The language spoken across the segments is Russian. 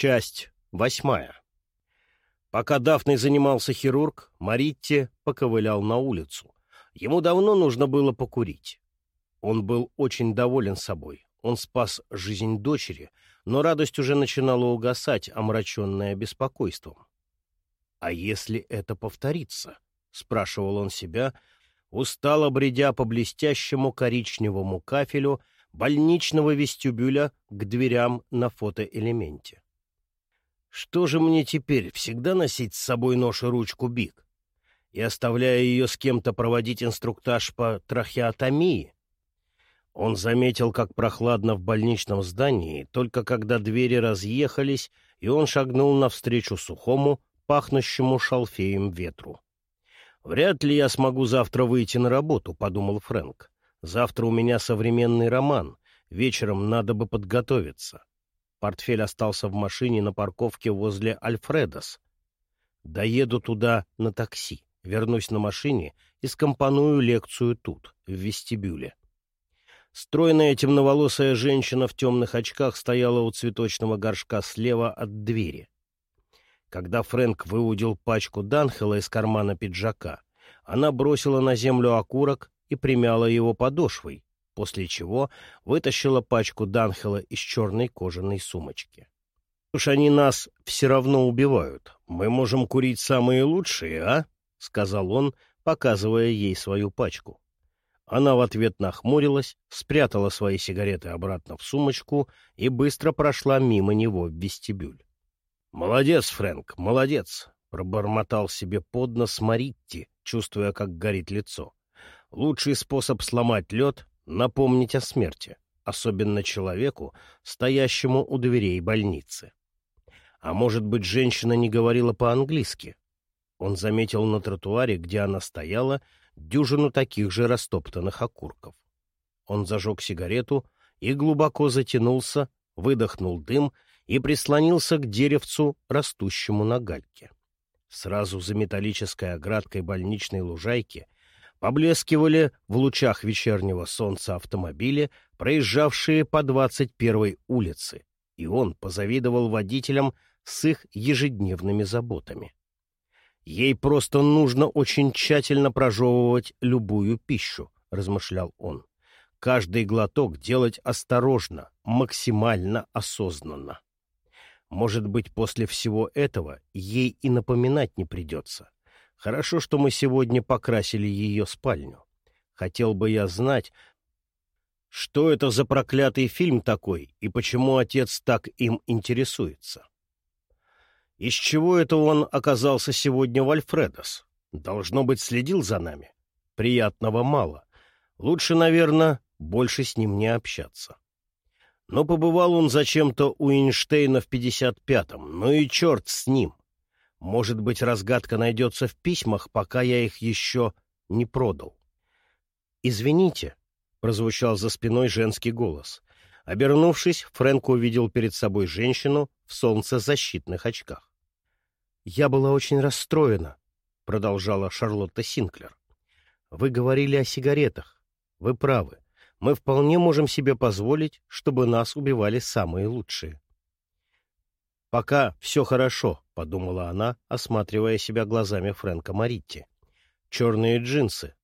Часть восьмая. Пока Дафной занимался хирург, Маритти поковылял на улицу. Ему давно нужно было покурить. Он был очень доволен собой. Он спас жизнь дочери, но радость уже начинала угасать, омраченная беспокойством. «А если это повторится?» — спрашивал он себя, устало бредя по блестящему коричневому кафелю больничного вестибюля к дверям на фотоэлементе. Что же мне теперь, всегда носить с собой нож и ручку Биг? И оставляя ее с кем-то проводить инструктаж по трахеотомии? Он заметил, как прохладно в больничном здании, только когда двери разъехались, и он шагнул навстречу сухому, пахнущему шалфеем ветру. «Вряд ли я смогу завтра выйти на работу», — подумал Фрэнк. «Завтра у меня современный роман. Вечером надо бы подготовиться». Портфель остался в машине на парковке возле Альфредос. Доеду туда на такси, вернусь на машине и скомпоную лекцию тут, в вестибюле. Стройная темноволосая женщина в темных очках стояла у цветочного горшка слева от двери. Когда Фрэнк выудил пачку Данхела из кармана пиджака, она бросила на землю окурок и примяла его подошвой, после чего вытащила пачку Данхела из черной кожаной сумочки. «Уж они нас все равно убивают. Мы можем курить самые лучшие, а?» — сказал он, показывая ей свою пачку. Она в ответ нахмурилась, спрятала свои сигареты обратно в сумочку и быстро прошла мимо него в вестибюль. «Молодец, Фрэнк, молодец!» — пробормотал себе под нос Маритти, чувствуя, как горит лицо. «Лучший способ сломать лед напомнить о смерти, особенно человеку, стоящему у дверей больницы. А может быть, женщина не говорила по-английски? Он заметил на тротуаре, где она стояла, дюжину таких же растоптанных окурков. Он зажег сигарету и глубоко затянулся, выдохнул дым и прислонился к деревцу, растущему на гальке. Сразу за металлической оградкой больничной лужайки — поблескивали в лучах вечернего солнца автомобили, проезжавшие по 21-й улице, и он позавидовал водителям с их ежедневными заботами. «Ей просто нужно очень тщательно прожевывать любую пищу», — размышлял он. «Каждый глоток делать осторожно, максимально осознанно. Может быть, после всего этого ей и напоминать не придется. Хорошо, что мы сегодня покрасили ее спальню. Хотел бы я знать, что это за проклятый фильм такой и почему отец так им интересуется. Из чего это он оказался сегодня в Альфредос? Должно быть, следил за нами. Приятного мало. Лучше, наверное, больше с ним не общаться. Но побывал он зачем-то у Эйнштейна в 55-м, ну и черт с ним. Может быть, разгадка найдется в письмах, пока я их еще не продал. «Извините», — прозвучал за спиной женский голос. Обернувшись, Фрэнк увидел перед собой женщину в солнцезащитных очках. «Я была очень расстроена», — продолжала Шарлотта Синклер. «Вы говорили о сигаретах. Вы правы. Мы вполне можем себе позволить, чтобы нас убивали самые лучшие». «Пока все хорошо», — подумала она, осматривая себя глазами Фрэнка Маритти. Черные джинсы,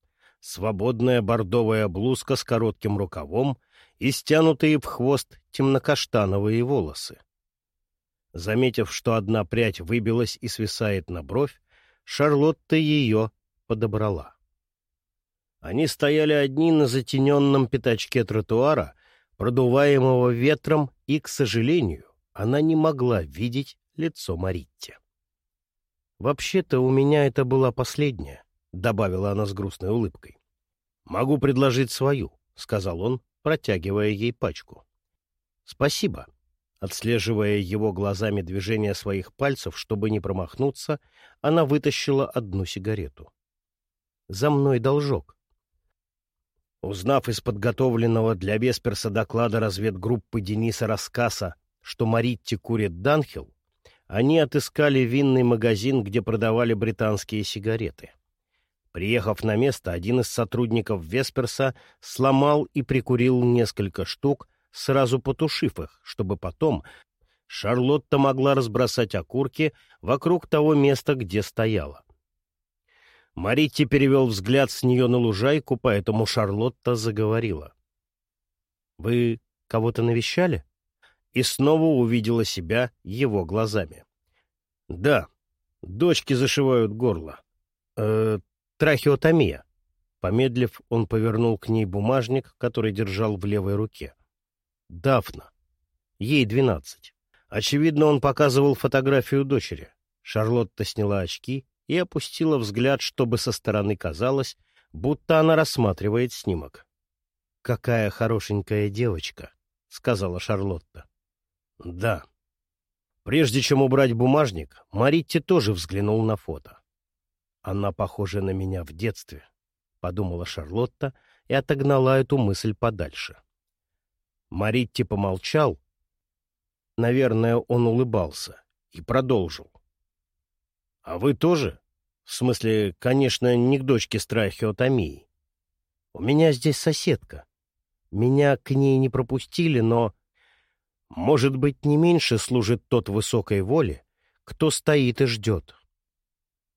свободная бордовая блузка с коротким рукавом и стянутые в хвост темнокаштановые волосы. Заметив, что одна прядь выбилась и свисает на бровь, Шарлотта ее подобрала. Они стояли одни на затененном пятачке тротуара, продуваемого ветром, и, к сожалению, она не могла видеть лицо Маритти. «Вообще-то у меня это была последняя», — добавила она с грустной улыбкой. «Могу предложить свою», — сказал он, протягивая ей пачку. «Спасибо». Отслеживая его глазами движение своих пальцев, чтобы не промахнуться, она вытащила одну сигарету. «За мной должок». Узнав из подготовленного для Весперса доклада разведгруппы Дениса Раскаса что Маритти курит Данхил, они отыскали винный магазин, где продавали британские сигареты. Приехав на место, один из сотрудников Весперса сломал и прикурил несколько штук, сразу потушив их, чтобы потом, Шарлотта могла разбросать окурки вокруг того места, где стояла. Маритти перевел взгляд с нее на лужайку, поэтому Шарлотта заговорила. «Вы кого-то навещали?» И снова увидела себя его глазами. «Да, дочки зашивают горло. Э, трахеотомия». Помедлив, он повернул к ней бумажник, который держал в левой руке. «Дафна. Ей двенадцать. Очевидно, он показывал фотографию дочери. Шарлотта сняла очки и опустила взгляд, чтобы со стороны казалось, будто она рассматривает снимок. «Какая хорошенькая девочка», — сказала Шарлотта. «Да». Прежде чем убрать бумажник, Маритти тоже взглянул на фото. «Она похожа на меня в детстве», — подумала Шарлотта и отогнала эту мысль подальше. Маритти помолчал. Наверное, он улыбался и продолжил. А вы тоже? В смысле, конечно, не к дочке страхиотомии. У меня здесь соседка. Меня к ней не пропустили, но... Может быть, не меньше служит тот высокой воле, кто стоит и ждет.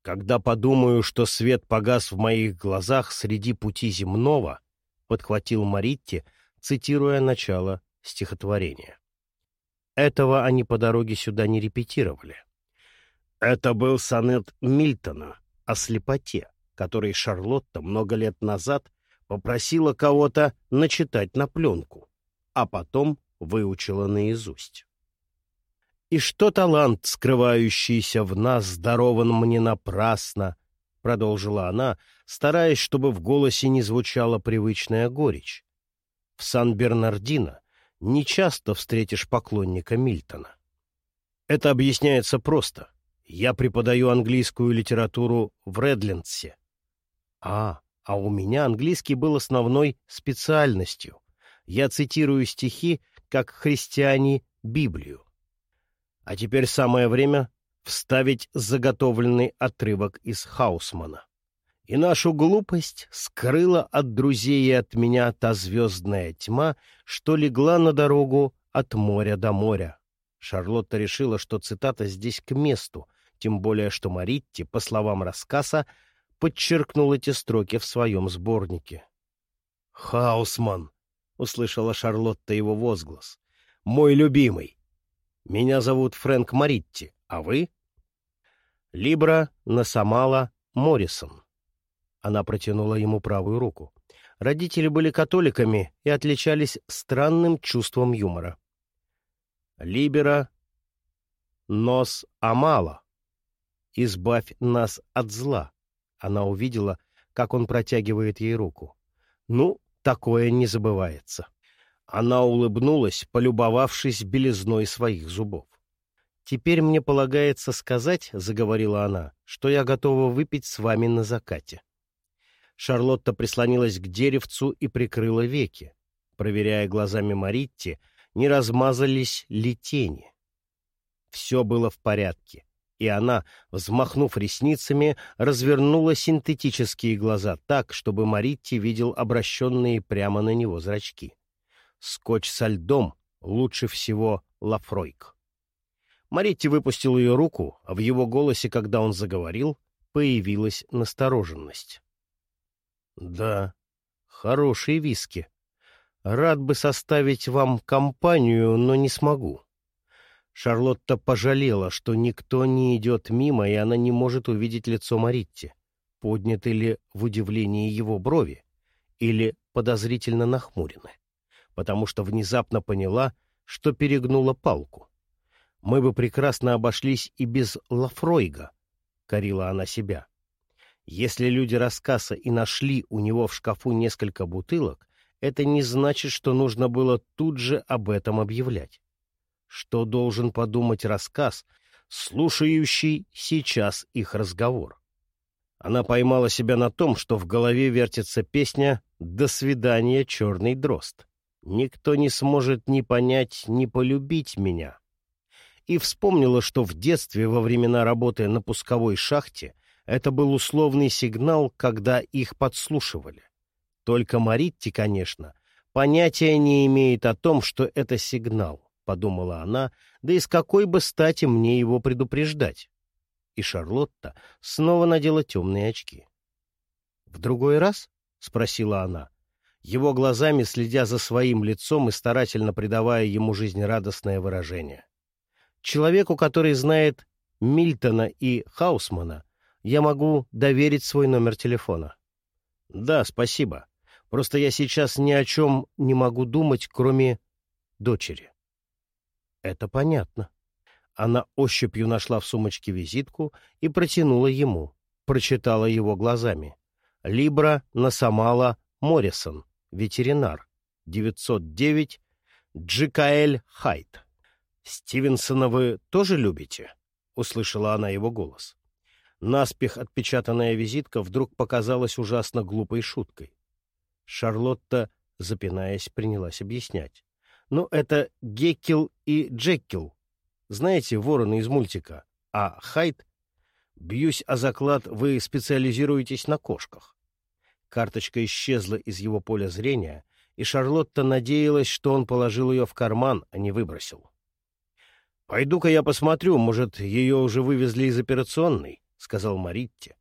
Когда подумаю, что свет погас в моих глазах среди пути земного, подхватил Маритти, цитируя начало стихотворения. Этого они по дороге сюда не репетировали. Это был сонет Мильтона о слепоте, который Шарлотта много лет назад попросила кого-то начитать на пленку, а потом выучила наизусть. «И что талант, скрывающийся в нас, здорован мне напрасно», — продолжила она, стараясь, чтобы в голосе не звучала привычная горечь. «В Сан-Бернардино нечасто встретишь поклонника Мильтона. Это объясняется просто. Я преподаю английскую литературу в Редлендсе. А, а у меня английский был основной специальностью. Я цитирую стихи, как христиане Библию. А теперь самое время вставить заготовленный отрывок из Хаусмана. И нашу глупость скрыла от друзей и от меня та звездная тьма, что легла на дорогу от моря до моря. Шарлотта решила, что цитата здесь к месту, тем более что Маритти, по словам рассказа, подчеркнул эти строки в своем сборнике. «Хаусман!» — услышала Шарлотта его возглас. «Мой любимый! Меня зовут Фрэнк Маритти, а вы?» «Либра Насамала Моррисон». Она протянула ему правую руку. Родители были католиками и отличались странным чувством юмора. «Либера Нос Амала», «Избавь нас от зла». Она увидела, как он протягивает ей руку. «Ну, такое не забывается». Она улыбнулась, полюбовавшись белизной своих зубов. «Теперь мне полагается сказать, — заговорила она, — что я готова выпить с вами на закате». Шарлотта прислонилась к деревцу и прикрыла веки, проверяя глазами Маритти, не размазались ли тени. Все было в порядке и она, взмахнув ресницами, развернула синтетические глаза так, чтобы Маритти видел обращенные прямо на него зрачки. Скотч со льдом лучше всего Лафройк. Маритти выпустил ее руку, а в его голосе, когда он заговорил, появилась настороженность. «Да, хорошие виски. Рад бы составить вам компанию, но не смогу. Шарлотта пожалела, что никто не идет мимо, и она не может увидеть лицо Маритти. Подняты ли в удивлении его брови или подозрительно нахмурены, потому что внезапно поняла, что перегнула палку. «Мы бы прекрасно обошлись и без Лафройга», — корила она себя. Если люди рассказа и нашли у него в шкафу несколько бутылок, это не значит, что нужно было тут же об этом объявлять. Что должен подумать рассказ, слушающий сейчас их разговор? Она поймала себя на том, что в голове вертится песня «До свидания, черный дрозд». Никто не сможет ни понять, ни полюбить меня. И вспомнила, что в детстве, во времена работы на пусковой шахте, это был условный сигнал, когда их подслушивали. Только Маритти, конечно, понятия не имеет о том, что это сигнал подумала она, да и с какой бы стати мне его предупреждать? И Шарлотта снова надела темные очки. «В другой раз?» — спросила она, его глазами следя за своим лицом и старательно придавая ему жизнерадостное выражение. Человеку, который знает Мильтона и Хаусмана, я могу доверить свой номер телефона. Да, спасибо. Просто я сейчас ни о чем не могу думать, кроме дочери. Это понятно. Она ощупью нашла в сумочке визитку и протянула ему. Прочитала его глазами. Либра Насамала Моррисон, ветеринар, 909 Джикаэль Хайт. «Стивенсона вы тоже любите?» — услышала она его голос. Наспех отпечатанная визитка вдруг показалась ужасно глупой шуткой. Шарлотта, запинаясь, принялась объяснять. «Ну, это Геккел и Джеккел. Знаете, вороны из мультика. А Хайт? Бьюсь о заклад, вы специализируетесь на кошках». Карточка исчезла из его поля зрения, и Шарлотта надеялась, что он положил ее в карман, а не выбросил. «Пойду-ка я посмотрю, может, ее уже вывезли из операционной», — сказал Маритти.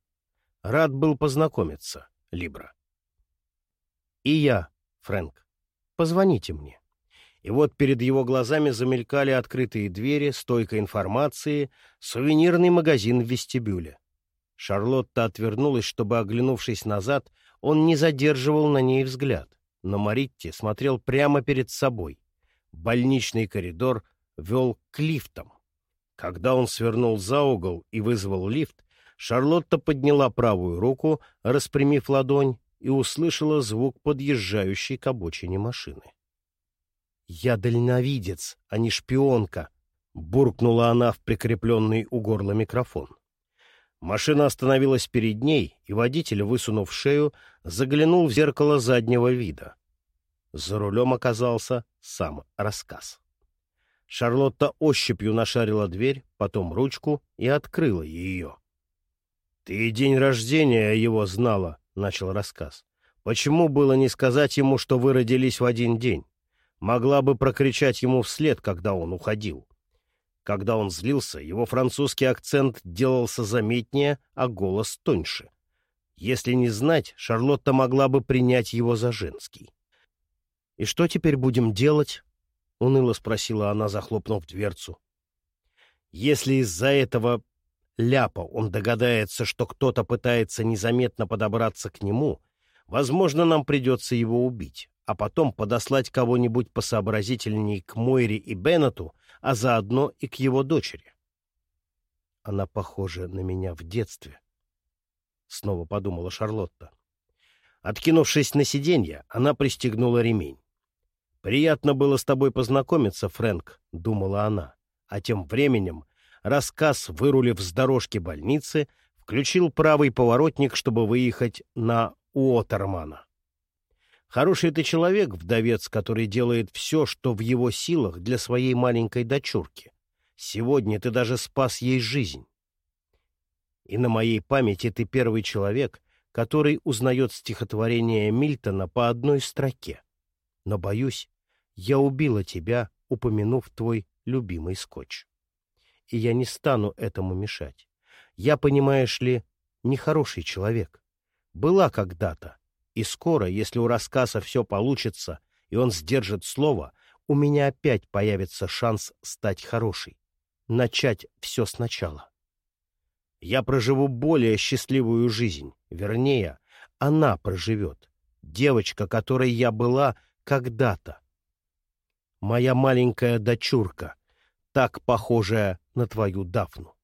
«Рад был познакомиться, Либра». «И я, Фрэнк. Позвоните мне». И вот перед его глазами замелькали открытые двери, стойка информации, сувенирный магазин в вестибюле. Шарлотта отвернулась, чтобы, оглянувшись назад, он не задерживал на ней взгляд. Но Маритти смотрел прямо перед собой. Больничный коридор вел к лифтам. Когда он свернул за угол и вызвал лифт, Шарлотта подняла правую руку, распрямив ладонь, и услышала звук подъезжающей к обочине машины. «Я дальновидец, а не шпионка», — буркнула она в прикрепленный у горла микрофон. Машина остановилась перед ней, и водитель, высунув шею, заглянул в зеркало заднего вида. За рулем оказался сам рассказ. Шарлотта ощупью нашарила дверь, потом ручку и открыла ее. «Ты день рождения его знала», — начал рассказ. «Почему было не сказать ему, что вы родились в один день? Могла бы прокричать ему вслед, когда он уходил». Когда он злился, его французский акцент делался заметнее, а голос тоньше. Если не знать, Шарлотта могла бы принять его за женский. «И что теперь будем делать?» — уныло спросила она, захлопнув дверцу. «Если из-за этого ляпа он догадается, что кто-то пытается незаметно подобраться к нему, возможно, нам придется его убить, а потом подослать кого-нибудь посообразительней к Мойре и Беннету, а заодно и к его дочери. Она похожа на меня в детстве, — снова подумала Шарлотта. Откинувшись на сиденье, она пристегнула ремень. «Приятно было с тобой познакомиться, Фрэнк», — думала она. А тем временем рассказ, вырулив с дорожки больницы, включил правый поворотник, чтобы выехать на Уотермана. Хороший ты человек, вдовец, который делает все, что в его силах для своей маленькой дочурки. Сегодня ты даже спас ей жизнь. И на моей памяти ты первый человек, который узнает стихотворение Мильтона по одной строке. Но, боюсь, я убила тебя, упомянув твой любимый скотч. И я не стану этому мешать. Я, понимаешь ли, нехороший человек. Была когда-то, и скоро, если у рассказа все получится, и он сдержит слово, у меня опять появится шанс стать хорошей, начать все сначала. Я проживу более счастливую жизнь, вернее, она проживет, девочка, которой я была когда-то. Моя маленькая дочурка, так похожая на твою Дафну.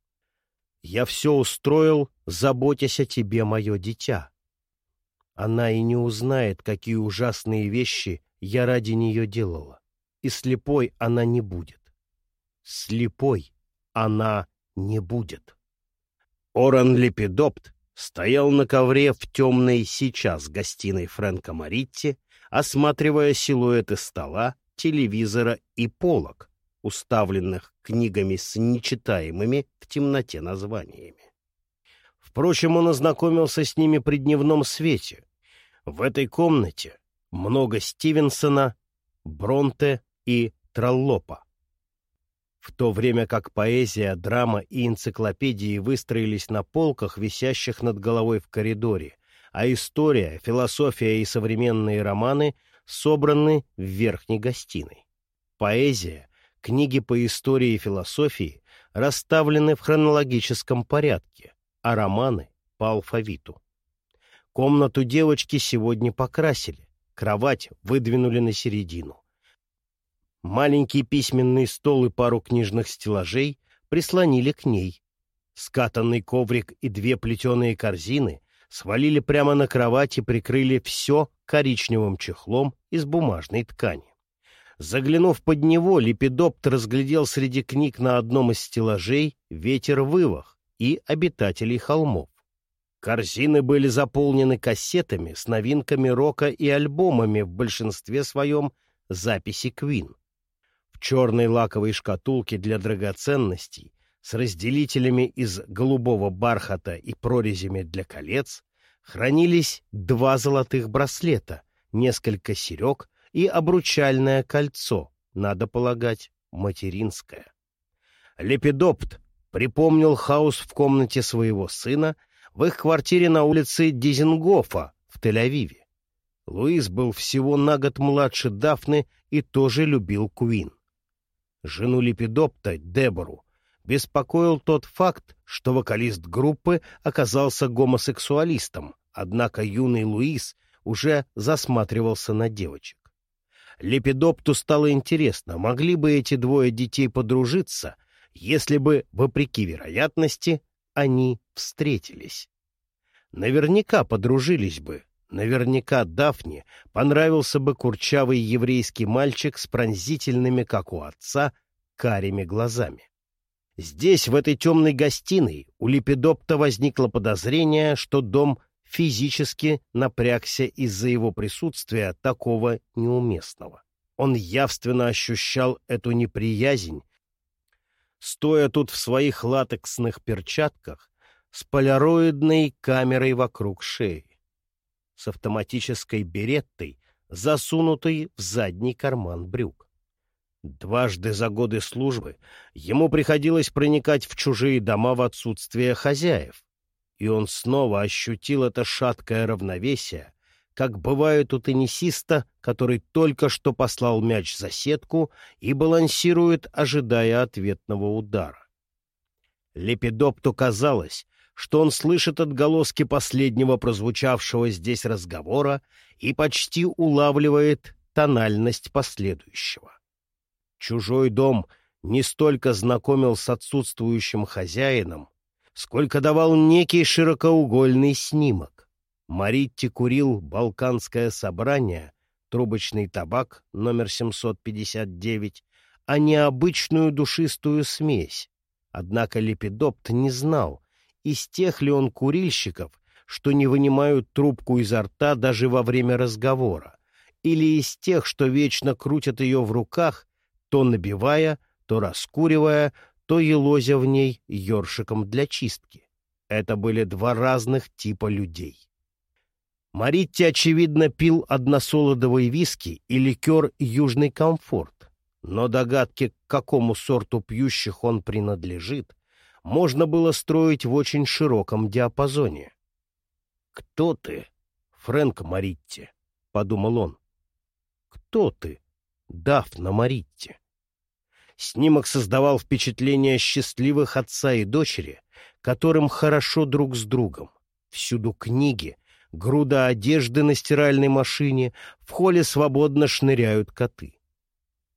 Я все устроил, заботясь о тебе, мое дитя. Она и не узнает, какие ужасные вещи я ради нее делала. И слепой она не будет. Слепой она не будет. Оран Лепидопт стоял на ковре в темной сейчас гостиной Фрэнка Маритти, осматривая силуэты стола, телевизора и полок, уставленных книгами с нечитаемыми в темноте названиями. Впрочем, он ознакомился с ними при дневном свете. В этой комнате много Стивенсона, Бронте и Троллопа. в то время как поэзия, драма и энциклопедии выстроились на полках, висящих над головой в коридоре, а история, философия и современные романы собраны в верхней гостиной. Поэзия, книги по истории и философии расставлены в хронологическом порядке, а романы — по алфавиту. Комнату девочки сегодня покрасили, кровать выдвинули на середину. Маленький письменный стол и пару книжных стеллажей прислонили к ней. Скатанный коврик и две плетеные корзины свалили прямо на кровать и прикрыли все коричневым чехлом из бумажной ткани. Заглянув под него, Лепидопт разглядел среди книг на одном из стеллажей «Ветер вывах» и «Обитателей холмов». Корзины были заполнены кассетами с новинками рока и альбомами, в большинстве своем записи Квин черной лаковой шкатулке для драгоценностей с разделителями из голубого бархата и прорезями для колец хранились два золотых браслета, несколько серег и обручальное кольцо, надо полагать, материнское. Лепидопт припомнил хаос в комнате своего сына в их квартире на улице Дизенгофа в Тель-Авиве. Луис был всего на год младше Дафны и тоже любил Куин жену Лепидопта, Дебору, беспокоил тот факт, что вокалист группы оказался гомосексуалистом, однако юный Луис уже засматривался на девочек. Лепидопту стало интересно, могли бы эти двое детей подружиться, если бы, вопреки вероятности, они встретились. Наверняка подружились бы, Наверняка Дафне понравился бы курчавый еврейский мальчик с пронзительными, как у отца, карими глазами. Здесь, в этой темной гостиной, у Лепидопта возникло подозрение, что дом физически напрягся из-за его присутствия такого неуместного. Он явственно ощущал эту неприязнь, стоя тут в своих латексных перчатках с поляроидной камерой вокруг шеи с автоматической береттой, засунутой в задний карман брюк. Дважды за годы службы ему приходилось проникать в чужие дома в отсутствие хозяев, и он снова ощутил это шаткое равновесие, как бывает у теннисиста, который только что послал мяч за сетку и балансирует, ожидая ответного удара. Лепидопту казалось, что он слышит отголоски последнего прозвучавшего здесь разговора и почти улавливает тональность последующего. Чужой дом не столько знакомил с отсутствующим хозяином, сколько давал некий широкоугольный снимок. Маритти курил «Балканское собрание», трубочный табак номер 759, а не обычную душистую смесь. Однако Лепидопт не знал, из тех ли он курильщиков, что не вынимают трубку изо рта даже во время разговора, или из тех, что вечно крутят ее в руках, то набивая, то раскуривая, то елозя в ней ёршиком для чистки. Это были два разных типа людей. Маритти, очевидно, пил односолодовый виски и ликер «Южный комфорт», но догадки, к какому сорту пьющих он принадлежит, можно было строить в очень широком диапазоне. «Кто ты, Фрэнк Маритти?» — подумал он. «Кто ты, Дафна Маритти?» Снимок создавал впечатление счастливых отца и дочери, которым хорошо друг с другом. Всюду книги, груда одежды на стиральной машине, в холле свободно шныряют коты.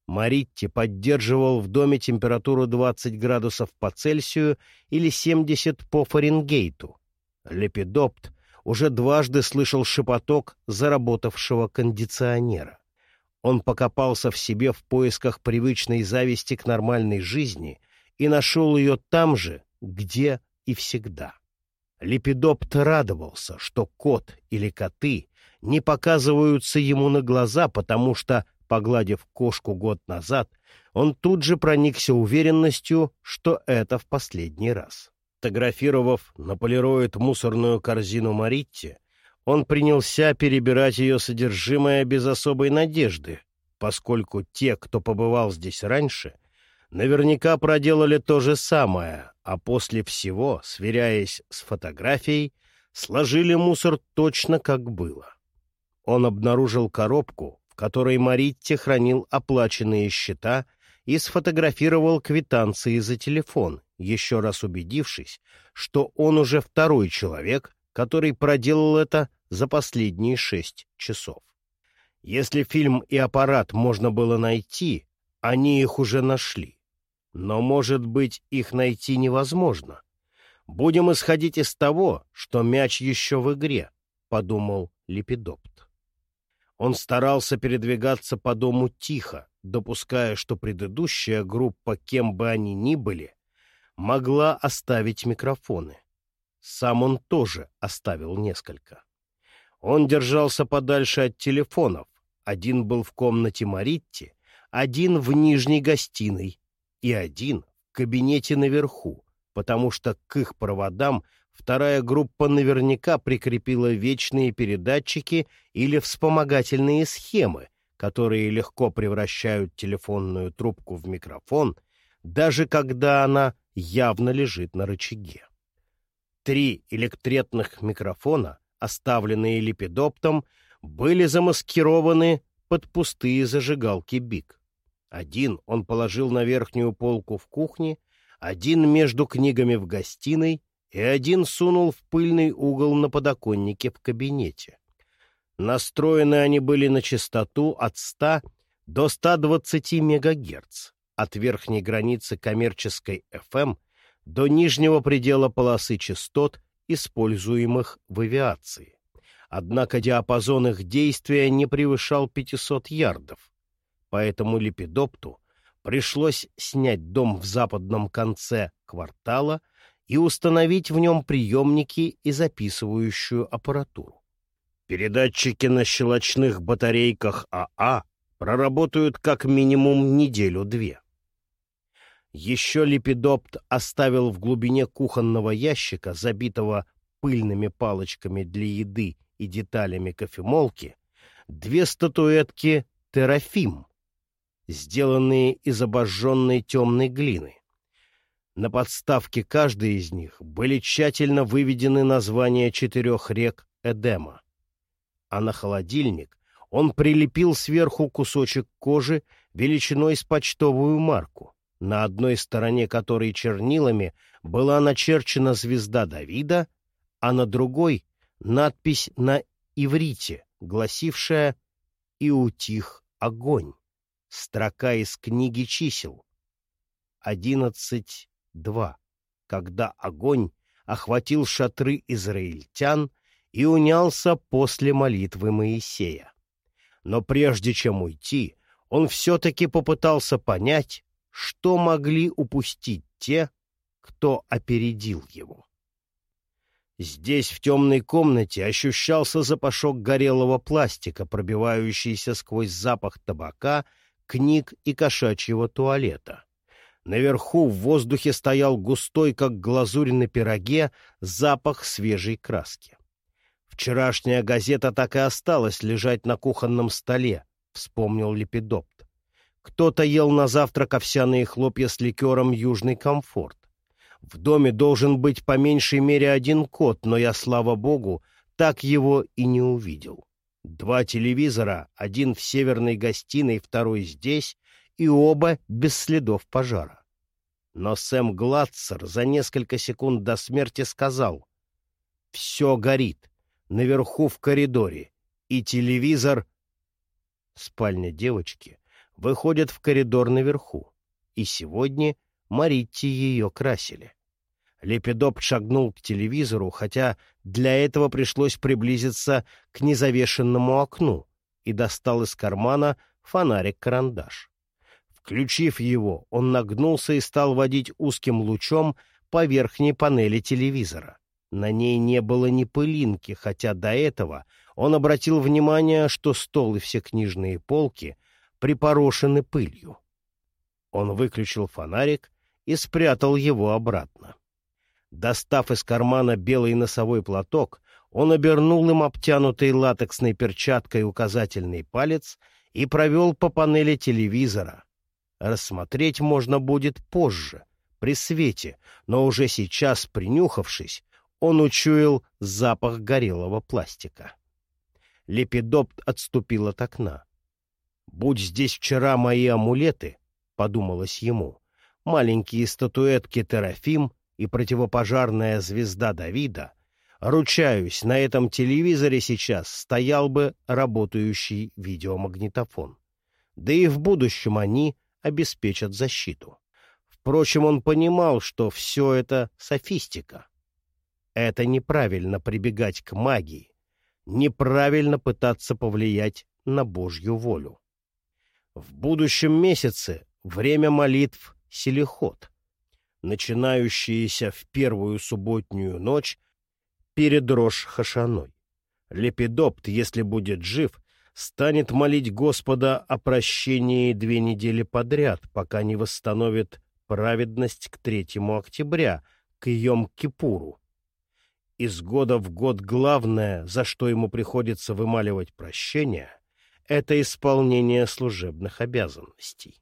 Маритти поддерживал в доме температуру 20 градусов по Цельсию или 70 по Фаренгейту. Лепидопт уже дважды слышал шепоток заработавшего кондиционера. Он покопался в себе в поисках привычной зависти к нормальной жизни и нашел ее там же, где и всегда. Лепидопт радовался, что кот или коты не показываются ему на глаза, потому что Погладив кошку год назад, он тут же проникся уверенностью, что это в последний раз. Фотографировав на полироид мусорную корзину Маритти, он принялся перебирать ее содержимое без особой надежды, поскольку те, кто побывал здесь раньше, наверняка проделали то же самое, а после всего, сверяясь с фотографией, сложили мусор точно как было. Он обнаружил коробку, в которой Маритти хранил оплаченные счета и сфотографировал квитанции за телефон, еще раз убедившись, что он уже второй человек, который проделал это за последние шесть часов. Если фильм и аппарат можно было найти, они их уже нашли. Но, может быть, их найти невозможно. Будем исходить из того, что мяч еще в игре, — подумал Лепидопт. Он старался передвигаться по дому тихо, допуская, что предыдущая группа, кем бы они ни были, могла оставить микрофоны. Сам он тоже оставил несколько. Он держался подальше от телефонов. Один был в комнате Маритти, один в нижней гостиной и один в кабинете наверху, потому что к их проводам вторая группа наверняка прикрепила вечные передатчики или вспомогательные схемы, которые легко превращают телефонную трубку в микрофон, даже когда она явно лежит на рычаге. Три электретных микрофона, оставленные лепидоптом, были замаскированы под пустые зажигалки БИК. Один он положил на верхнюю полку в кухне, один между книгами в гостиной и один сунул в пыльный угол на подоконнике в кабинете. Настроены они были на частоту от 100 до 120 МГц, от верхней границы коммерческой FM до нижнего предела полосы частот, используемых в авиации. Однако диапазон их действия не превышал 500 ярдов, поэтому Лепидопту пришлось снять дом в западном конце квартала и установить в нем приемники и записывающую аппаратуру. Передатчики на щелочных батарейках АА а проработают как минимум неделю-две. Еще лепидопт оставил в глубине кухонного ящика, забитого пыльными палочками для еды и деталями кофемолки, две статуэтки терафим, сделанные из обожженной темной глины. На подставке каждой из них были тщательно выведены названия четырех рек Эдема. А на холодильник он прилепил сверху кусочек кожи величиной с почтовую марку на одной стороне которой чернилами была начерчена звезда Давида, а на другой — надпись на иврите, гласившая «И утих огонь». Строка из книги чисел. Одиннадцать два. Когда огонь охватил шатры израильтян и унялся после молитвы Моисея. Но прежде чем уйти, он все-таки попытался понять, что могли упустить те, кто опередил его. Здесь, в темной комнате, ощущался запашок горелого пластика, пробивающийся сквозь запах табака, книг и кошачьего туалета. Наверху в воздухе стоял густой, как глазурь на пироге, запах свежей краски. Вчерашняя газета так и осталась лежать на кухонном столе, — вспомнил Лепидоп. Кто-то ел на завтрак овсяные хлопья с ликером «Южный комфорт». В доме должен быть по меньшей мере один кот, но я, слава богу, так его и не увидел. Два телевизора, один в северной гостиной, второй здесь, и оба без следов пожара. Но Сэм Гладцер за несколько секунд до смерти сказал «Все горит, наверху в коридоре, и телевизор...» Спальня девочки выходят в коридор наверху, и сегодня Маритти ее красили. Лепидоп шагнул к телевизору, хотя для этого пришлось приблизиться к незавешенному окну, и достал из кармана фонарик-карандаш. Включив его, он нагнулся и стал водить узким лучом по верхней панели телевизора. На ней не было ни пылинки, хотя до этого он обратил внимание, что стол и все книжные полки припорошены пылью. Он выключил фонарик и спрятал его обратно. Достав из кармана белый носовой платок, он обернул им обтянутый латексной перчаткой указательный палец и провел по панели телевизора. рассмотреть можно будет позже, при свете, но уже сейчас, принюхавшись, он учуял запах горелого пластика. Лепидопт отступил от окна. «Будь здесь вчера мои амулеты», — подумалось ему, — «маленькие статуэтки Терафим и противопожарная звезда Давида, ручаюсь, на этом телевизоре сейчас стоял бы работающий видеомагнитофон. Да и в будущем они обеспечат защиту. Впрочем, он понимал, что все это софистика. Это неправильно прибегать к магии, неправильно пытаться повлиять на Божью волю. В будущем месяце время молитв Селихот, начинающиеся в первую субботнюю ночь перед Рош-Хашаной. Лепидопт, если будет жив, станет молить Господа о прощении две недели подряд, пока не восстановит праведность к 3 октября, к Йом-Кипуру. Из года в год главное, за что ему приходится вымаливать прощение, это исполнение служебных обязанностей.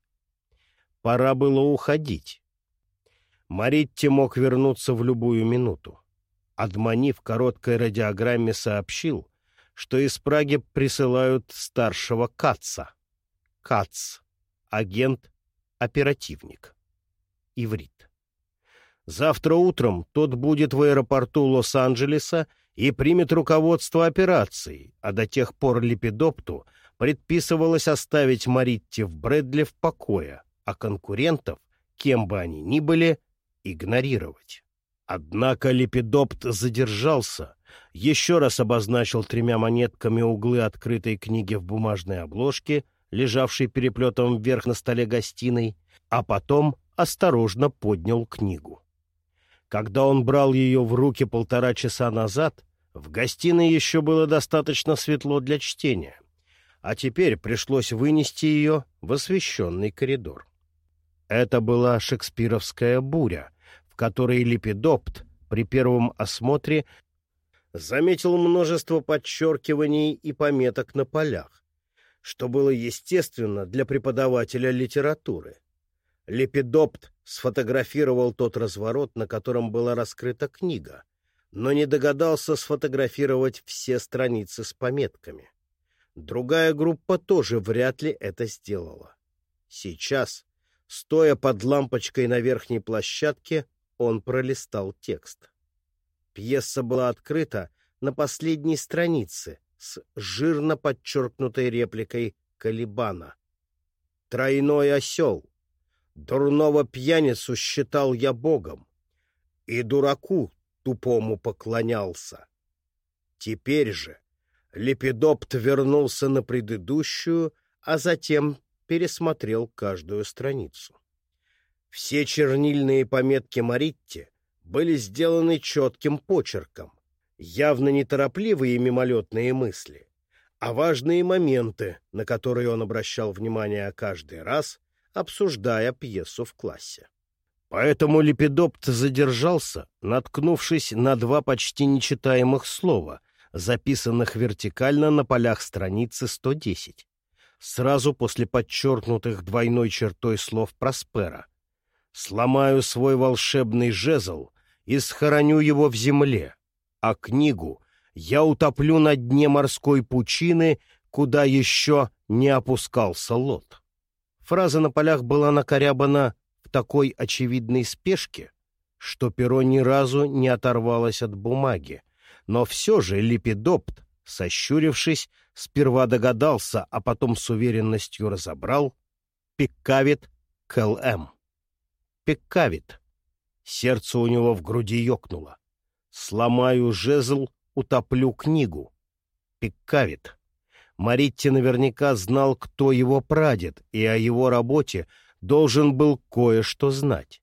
Пора было уходить. Маритти мог вернуться в любую минуту. Адмани в короткой радиограмме сообщил, что из Праги присылают старшего Каца. Кац — агент-оперативник. Иврит. Завтра утром тот будет в аэропорту Лос-Анджелеса и примет руководство операцией, а до тех пор Лепидопту предписывалось оставить Маритти в Брэдли в покое, а конкурентов, кем бы они ни были, игнорировать. Однако Лепидопт задержался, еще раз обозначил тремя монетками углы открытой книги в бумажной обложке, лежавшей переплетом вверх на столе гостиной, а потом осторожно поднял книгу. Когда он брал ее в руки полтора часа назад, в гостиной еще было достаточно светло для чтения, а теперь пришлось вынести ее в освещенный коридор. Это была шекспировская буря, в которой Липидопт при первом осмотре заметил множество подчеркиваний и пометок на полях, что было естественно для преподавателя литературы. Лепидопт сфотографировал тот разворот, на котором была раскрыта книга, но не догадался сфотографировать все страницы с пометками. Другая группа тоже вряд ли это сделала. Сейчас, стоя под лампочкой на верхней площадке, он пролистал текст. Пьеса была открыта на последней странице с жирно подчеркнутой репликой Калибана. «Тройной осел», Дурного пьяницу считал я богом, и дураку тупому поклонялся. Теперь же Лепидопт вернулся на предыдущую, а затем пересмотрел каждую страницу. Все чернильные пометки Маритти были сделаны четким почерком, явно неторопливые мимолетные мысли, а важные моменты, на которые он обращал внимание каждый раз, обсуждая пьесу в классе. Поэтому Лепидопт задержался, наткнувшись на два почти нечитаемых слова, записанных вертикально на полях страницы 110, сразу после подчеркнутых двойной чертой слов Проспера. «Сломаю свой волшебный жезл и схороню его в земле, а книгу я утоплю на дне морской пучины, куда еще не опускался лот». Фраза на полях была накорябана в такой очевидной спешке, что перо ни разу не оторвалось от бумаги, но все же Липидопт, сощурившись, сперва догадался, а потом с уверенностью разобрал «Пиккавит КЛМ». «Пиккавит». Сердце у него в груди ёкнуло. «Сломаю жезл, утоплю книгу». «Пиккавит». Маритти наверняка знал, кто его прадед, и о его работе должен был кое-что знать.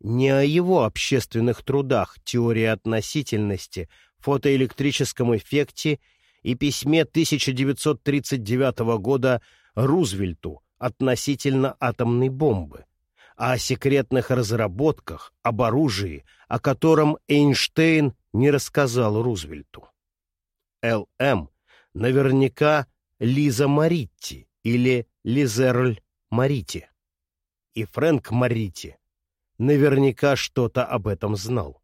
Не о его общественных трудах, теории относительности, фотоэлектрическом эффекте и письме 1939 года Рузвельту относительно атомной бомбы, а о секретных разработках, об оружии, о котором Эйнштейн не рассказал Рузвельту. Л.М наверняка Лиза Маритти или Лизерль Марити. И Фрэнк Марити наверняка что-то об этом знал.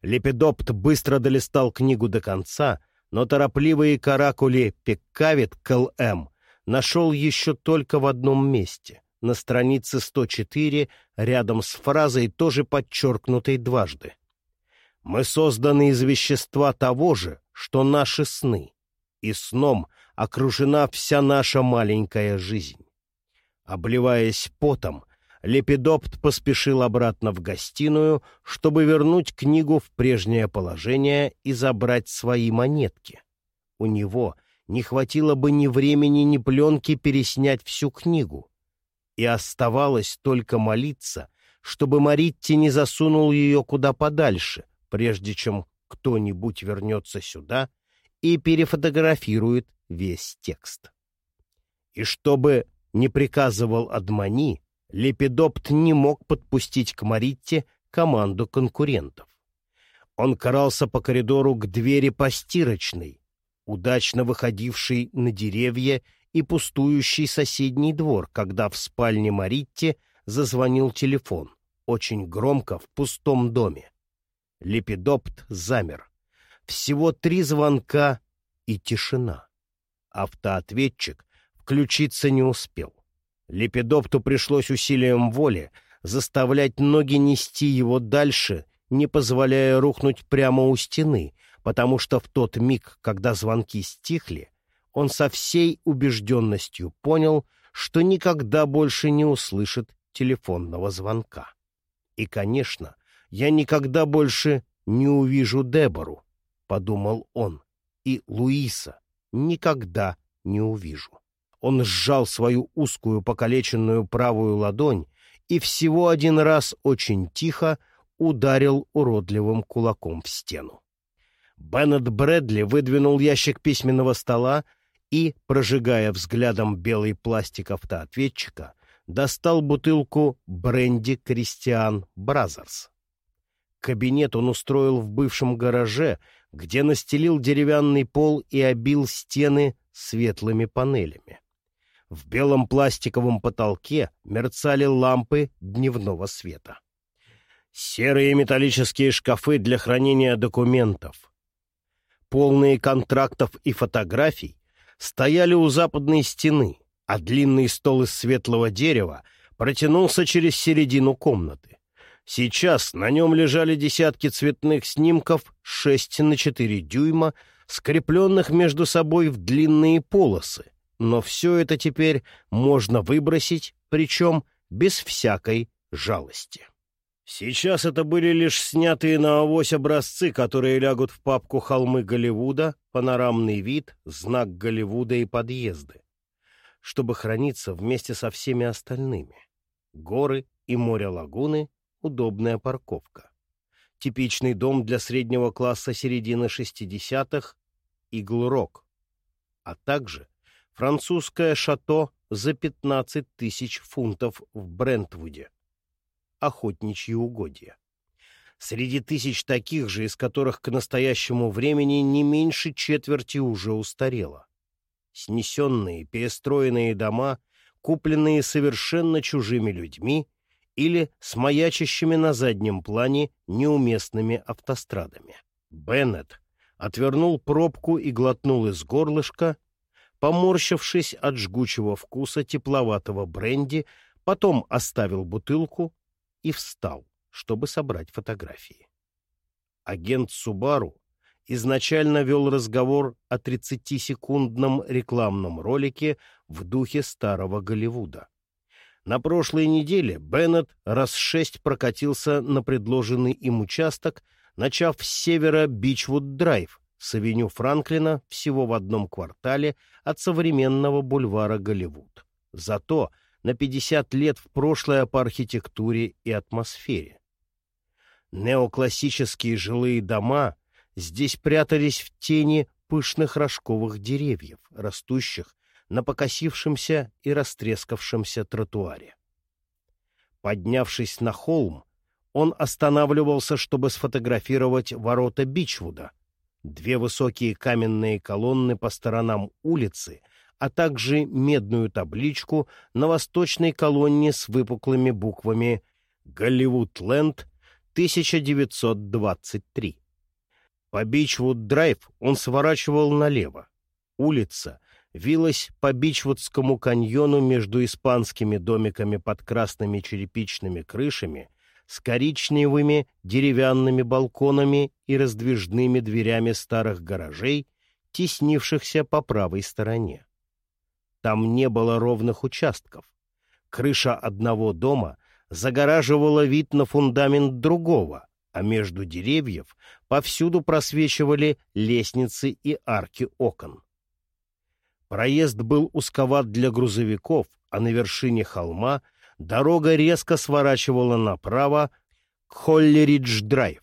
Лепидопт быстро долистал книгу до конца, но торопливые каракули Пеккавит КЛМ нашел еще только в одном месте, на странице 104, рядом с фразой, тоже подчеркнутой дважды. «Мы созданы из вещества того же, что наши сны, и сном окружена вся наша маленькая жизнь». Обливаясь потом, Лепидопт поспешил обратно в гостиную, чтобы вернуть книгу в прежнее положение и забрать свои монетки. У него не хватило бы ни времени, ни пленки переснять всю книгу. И оставалось только молиться, чтобы Маритти не засунул ее куда подальше, прежде чем кто-нибудь вернется сюда и перефотографирует весь текст. И чтобы не приказывал Адмани, Лепидопт не мог подпустить к Маритте команду конкурентов. Он карался по коридору к двери постирочной, удачно выходившей на деревья и пустующий соседний двор, когда в спальне Маритте зазвонил телефон, очень громко в пустом доме. Лепидопт замер. Всего три звонка и тишина. Автоответчик включиться не успел. Лепидопту пришлось усилием воли заставлять ноги нести его дальше, не позволяя рухнуть прямо у стены, потому что в тот миг, когда звонки стихли, он со всей убежденностью понял, что никогда больше не услышит телефонного звонка. И, конечно, я никогда больше не увижу Дебору, — подумал он, — и Луиса никогда не увижу. Он сжал свою узкую покалеченную правую ладонь и всего один раз очень тихо ударил уродливым кулаком в стену. Беннет Брэдли выдвинул ящик письменного стола и, прожигая взглядом белый пластик автоответчика, достал бутылку бренди «Кристиан Бразерс». Кабинет он устроил в бывшем гараже, где настелил деревянный пол и обил стены светлыми панелями. В белом пластиковом потолке мерцали лампы дневного света. Серые металлические шкафы для хранения документов. Полные контрактов и фотографий стояли у западной стены, а длинный стол из светлого дерева протянулся через середину комнаты. Сейчас на нем лежали десятки цветных снимков 6 на 4 дюйма, скрепленных между собой в длинные полосы, но все это теперь можно выбросить, причем без всякой жалости. Сейчас это были лишь снятые на авось образцы, которые лягут в папку «Холмы Голливуда», «Панорамный вид», «Знак Голливуда» и «Подъезды», чтобы храниться вместе со всеми остальными. Горы и море-лагуны — удобная парковка. Типичный дом для среднего класса середины 60-х — Игл-Рок, а также французское шато за 15 тысяч фунтов в Брентвуде. Охотничьи угодья. Среди тысяч таких же, из которых к настоящему времени не меньше четверти уже устарело. Снесенные, перестроенные дома, купленные совершенно чужими людьми или с маячащими на заднем плане неуместными автострадами. Беннет отвернул пробку и глотнул из горлышка, поморщившись от жгучего вкуса тепловатого бренди, потом оставил бутылку и встал, чтобы собрать фотографии. Агент Субару изначально вел разговор о 30-секундном рекламном ролике в духе старого Голливуда. На прошлой неделе Беннет раз шесть прокатился на предложенный им участок, начав с севера Бичвуд-драйв, с авеню Франклина всего в одном квартале от современного бульвара Голливуд. Зато на 50 лет в прошлое по архитектуре и атмосфере. Неоклассические жилые дома здесь прятались в тени пышных рожковых деревьев, растущих на покосившемся и растрескавшемся тротуаре. Поднявшись на холм, он останавливался, чтобы сфотографировать ворота Бичвуда — Две высокие каменные колонны по сторонам улицы а также медную табличку на восточной колонне с выпуклыми буквами «Голливуд-Ленд 1923». По Бичвуд-Драйв он сворачивал налево. Улица вилась по Бичвудскому каньону между испанскими домиками под красными черепичными крышами с коричневыми деревянными балконами и раздвижными дверями старых гаражей, теснившихся по правой стороне. Там не было ровных участков. Крыша одного дома загораживала вид на фундамент другого, а между деревьев повсюду просвечивали лестницы и арки окон. Проезд был узковат для грузовиков, а на вершине холма дорога резко сворачивала направо к Холлеридж-драйв,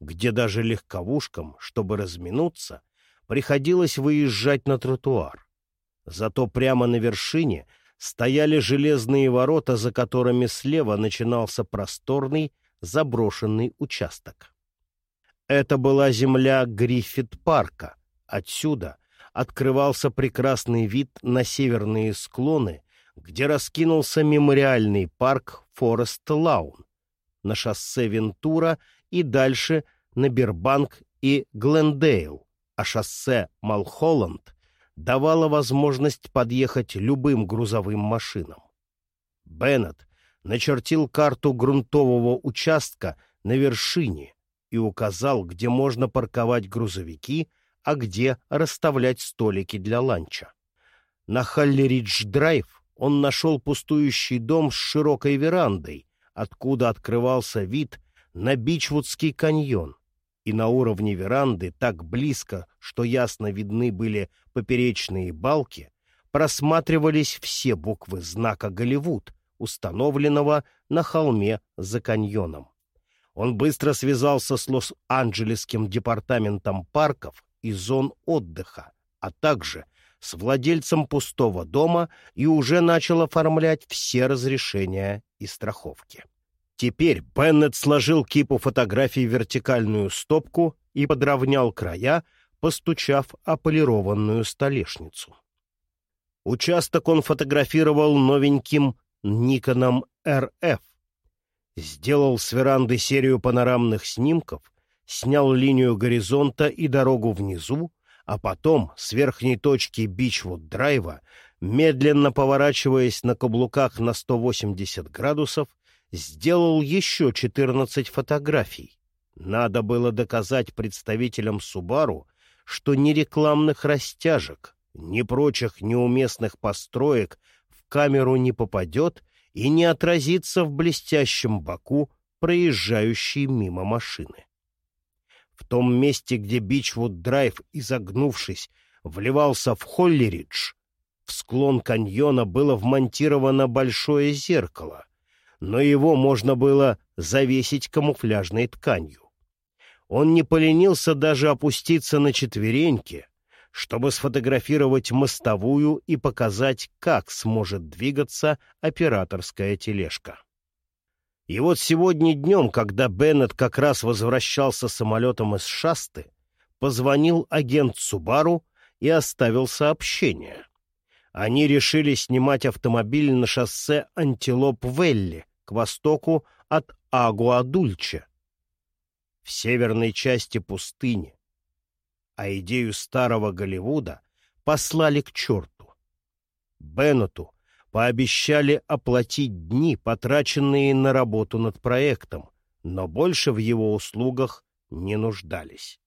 где даже легковушкам, чтобы разминуться, приходилось выезжать на тротуар. Зато прямо на вершине стояли железные ворота, за которыми слева начинался просторный заброшенный участок. Это была земля Гриффит-парка. Отсюда открывался прекрасный вид на северные склоны, где раскинулся мемориальный парк Форест-Лаун, на шоссе Вентура и дальше на Бербанк и Глендейл, а шоссе Малхолланд давала возможность подъехать любым грузовым машинам. Беннет начертил карту грунтового участка на вершине и указал, где можно парковать грузовики, а где расставлять столики для ланча. На Халлеридж-драйв он нашел пустующий дом с широкой верандой, откуда открывался вид на Бичвудский каньон, и на уровне веранды, так близко, что ясно видны были поперечные балки, просматривались все буквы знака «Голливуд», установленного на холме за каньоном. Он быстро связался с Лос-Анджелесским департаментом парков и зон отдыха, а также с владельцем пустого дома и уже начал оформлять все разрешения и страховки. Теперь Беннет сложил кипу фотографий в вертикальную стопку и подровнял края, постучав о полированную столешницу. Участок он фотографировал новеньким Никоном РФ. Сделал с веранды серию панорамных снимков, снял линию горизонта и дорогу внизу, а потом с верхней точки Бичвуд-драйва, медленно поворачиваясь на каблуках на 180 градусов, сделал еще 14 фотографий. Надо было доказать представителям Субару, что ни рекламных растяжек, ни прочих неуместных построек в камеру не попадет и не отразится в блестящем боку проезжающей мимо машины. В том месте, где Бичвуд-драйв, изогнувшись, вливался в Холлеридж, в склон каньона было вмонтировано большое зеркало, но его можно было завесить камуфляжной тканью. Он не поленился даже опуститься на четвереньки, чтобы сфотографировать мостовую и показать, как сможет двигаться операторская тележка. И вот сегодня днем, когда Беннет как раз возвращался самолетом из Шасты, позвонил агент Субару и оставил сообщение. Они решили снимать автомобиль на шоссе Антилоп-Велли к востоку от Агуадульче, в северной части пустыни. А идею старого Голливуда послали к черту. Беннету пообещали оплатить дни, потраченные на работу над проектом, но больше в его услугах не нуждались.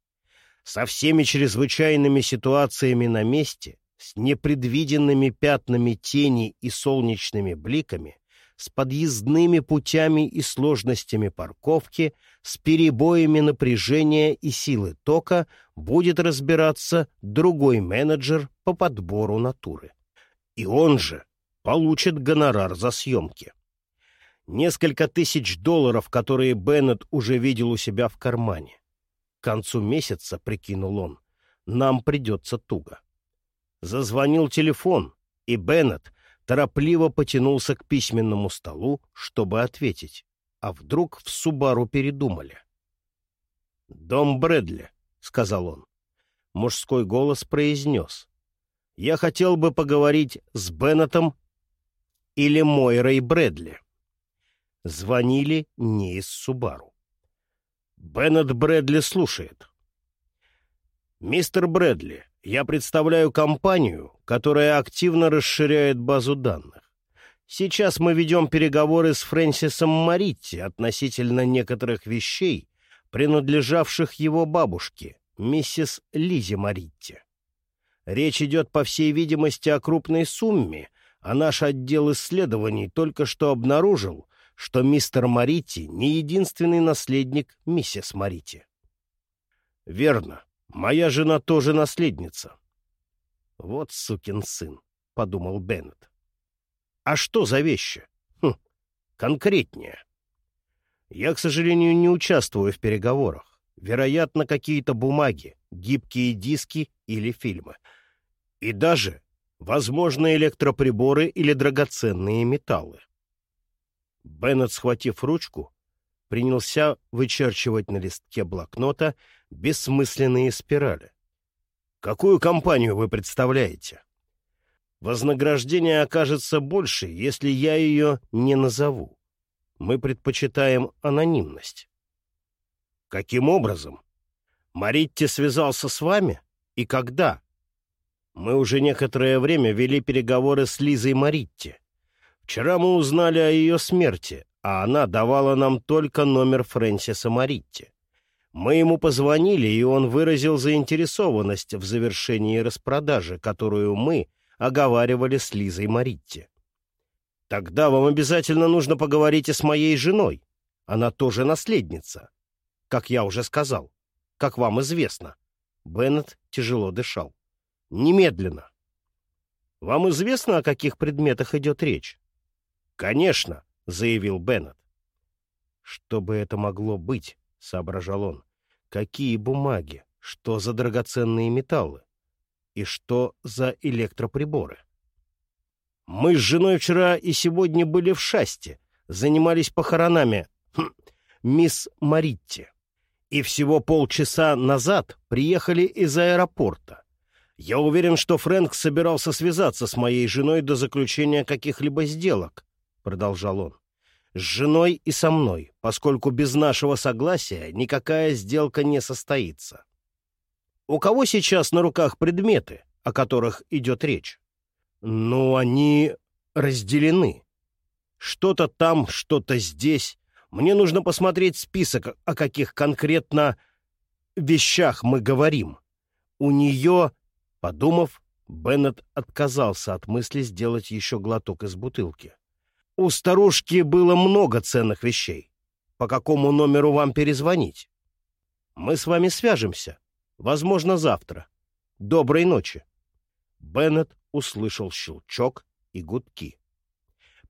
Со всеми чрезвычайными ситуациями на месте с непредвиденными пятнами тени и солнечными бликами, с подъездными путями и сложностями парковки, с перебоями напряжения и силы тока будет разбираться другой менеджер по подбору натуры. И он же получит гонорар за съемки. Несколько тысяч долларов, которые Беннет уже видел у себя в кармане. К концу месяца, прикинул он, нам придется туго. Зазвонил телефон, и Беннет торопливо потянулся к письменному столу, чтобы ответить. А вдруг в Субару передумали? «Дом Брэдли», — сказал он. Мужской голос произнес. Я хотел бы поговорить с Беннетом или Мойрой Брэдли. Звонили не из Субару. Беннет Брэдли слушает. «Мистер Брэдли, я представляю компанию, которая активно расширяет базу данных. Сейчас мы ведем переговоры с Фрэнсисом Маритти относительно некоторых вещей, принадлежавших его бабушке, миссис Лизе Маритти. Речь идет, по всей видимости, о крупной сумме, а наш отдел исследований только что обнаружил, что мистер Марити не единственный наследник миссис Марити. «Верно. Моя жена тоже наследница». «Вот сукин сын», — подумал Беннет. «А что за вещи? Хм, конкретнее». «Я, к сожалению, не участвую в переговорах. Вероятно, какие-то бумаги, гибкие диски или фильмы. И даже, возможно, электроприборы или драгоценные металлы. Беннет, схватив ручку, принялся вычерчивать на листке блокнота бессмысленные спирали. «Какую компанию вы представляете?» «Вознаграждение окажется больше, если я ее не назову. Мы предпочитаем анонимность». «Каким образом? Маритти связался с вами? И когда?» «Мы уже некоторое время вели переговоры с Лизой Маритти. Вчера мы узнали о ее смерти, а она давала нам только номер Фрэнсиса Маритти. Мы ему позвонили, и он выразил заинтересованность в завершении распродажи, которую мы оговаривали с Лизой Маритти. Тогда вам обязательно нужно поговорить и с моей женой. Она тоже наследница. Как я уже сказал. Как вам известно. Беннет тяжело дышал. Немедленно. Вам известно, о каких предметах идет речь? «Конечно», — заявил Беннет. «Что бы это могло быть?» — соображал он. «Какие бумаги? Что за драгоценные металлы? И что за электроприборы?» «Мы с женой вчера и сегодня были в шасте, занимались похоронами хм, мисс Маритти. И всего полчаса назад приехали из аэропорта. Я уверен, что Фрэнк собирался связаться с моей женой до заключения каких-либо сделок, — продолжал он, — «с женой и со мной, поскольку без нашего согласия никакая сделка не состоится. У кого сейчас на руках предметы, о которых идет речь? Ну, они разделены. Что-то там, что-то здесь. Мне нужно посмотреть список, о каких конкретно вещах мы говорим. У нее, подумав, Беннет отказался от мысли сделать еще глоток из бутылки. У старушки было много ценных вещей. По какому номеру вам перезвонить? Мы с вами свяжемся. Возможно, завтра. Доброй ночи. Беннет услышал щелчок и гудки.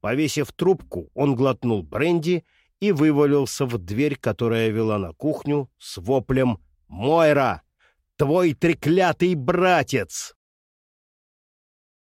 Повесив трубку, он глотнул бренди и вывалился в дверь, которая вела на кухню, с воплем «Мойра! Твой треклятый братец!»